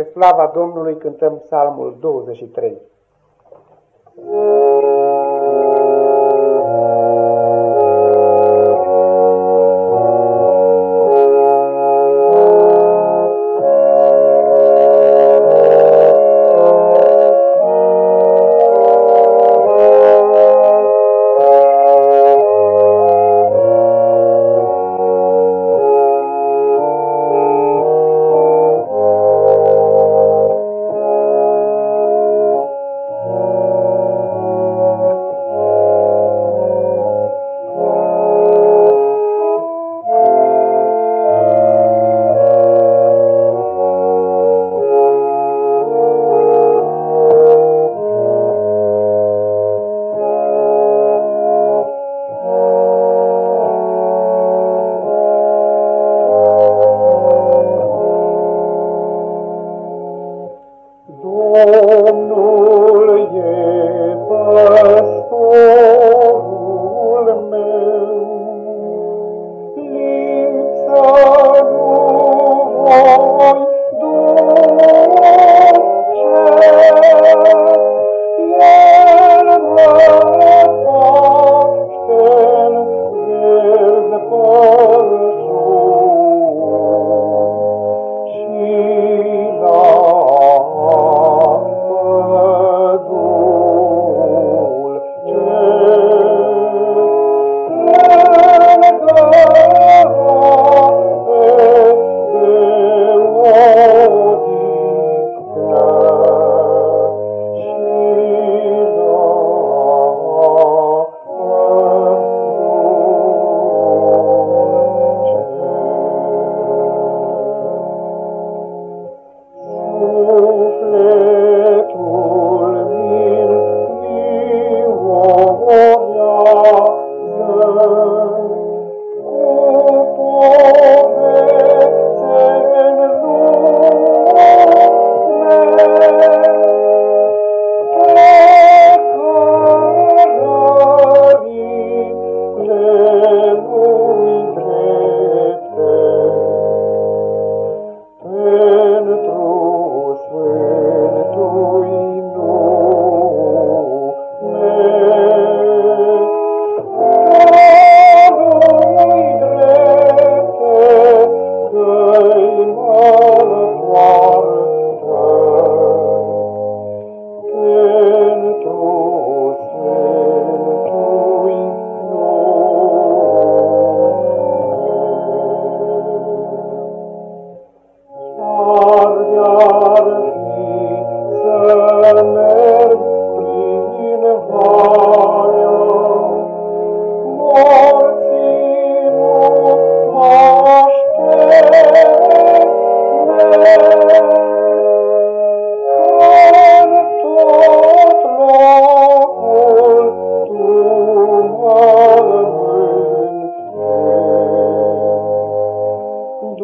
Spre slava Domnului cântăm psalmul 23. ôm Oh.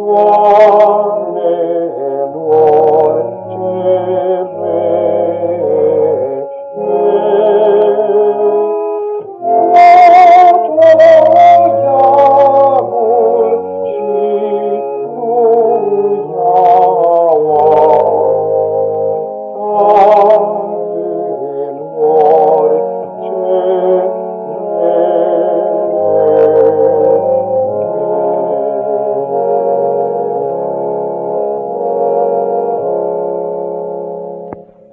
Lord.